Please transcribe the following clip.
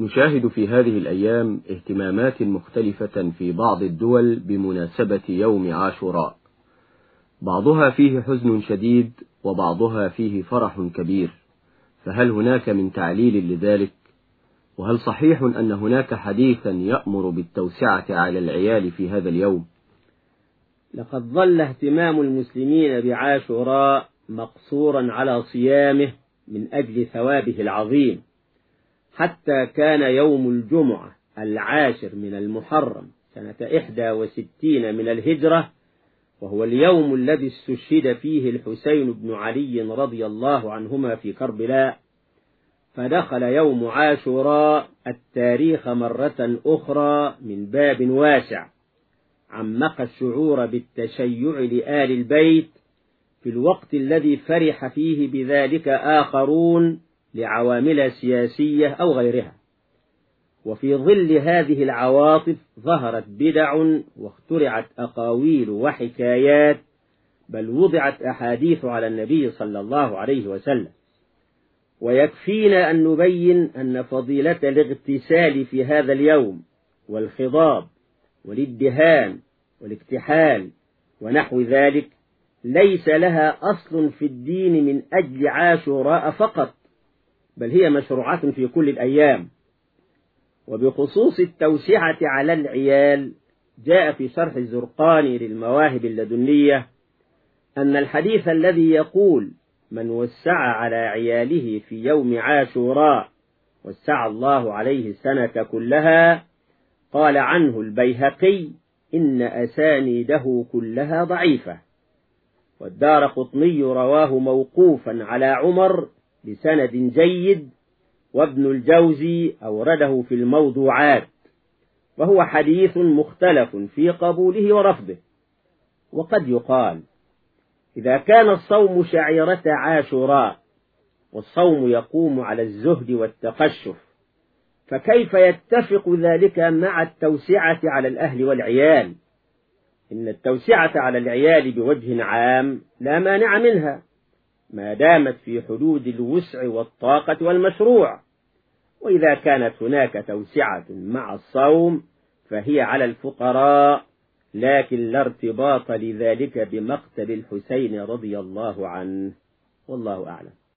نشاهد في هذه الأيام اهتمامات مختلفة في بعض الدول بمناسبة يوم عاشوراء. بعضها فيه حزن شديد وبعضها فيه فرح كبير. فهل هناك من تعليل لذلك؟ وهل صحيح أن هناك حديثا يأمر بالتوسعة على العيال في هذا اليوم؟ لقد ظل اهتمام المسلمين بعاشوراء مقصورا على صيامه من أجل ثوابه العظيم. حتى كان يوم الجمعة العاشر من المحرم سنة إحدى وستين من الهجرة وهو اليوم الذي استشهد فيه الحسين بن علي رضي الله عنهما في كربلاء فدخل يوم عاشوراء التاريخ مرة أخرى من باب واسع عمق الشعور بالتشيع لآل البيت في الوقت الذي فرح فيه بذلك آخرون لعوامل سياسية أو غيرها. وفي ظل هذه العواطف ظهرت بدع واخترعت أقاويل وحكايات بل وضعت أحاديث على النبي صلى الله عليه وسلم. ويكفينا أن نبين أن فضيلة الاغتسال في هذا اليوم والخضاب والادهان والاكتحال ونحو ذلك ليس لها أصل في الدين من أجل عاشوراء فقط بل هي مشروعات في كل الأيام. وبخصوص التوسعة على العيال جاء في شرح الزرقاني للمواهب اللدنية أن الحديث الذي يقول من وسع على عياله في يوم عاشوراء وسع الله عليه السنة كلها قال عنه البيهقي إن أسانيده كلها ضعيفة والدار قطني رواه موقوفا على عمر بسند جيد وابن الجوزي أورده في الموضوعات وهو حديث مختلف في قبوله ورفضه. وقد يقال إذا كان الصوم شعيرة عاشوراء والصوم يقوم على الزهد والتقشف فكيف يتفق ذلك مع التوسعة على الأهل والعيال؟ إن التوسعة على العيال بوجه عام لا مانع منها. ما دامت في حدود الوسع والطاقة والمشروع. وإذا كانت هناك توسعة مع الصوم فهي على الفقراء لكن لا ارتباط لذلك بمقتل الحسين رضي الله عنه. والله أعلم.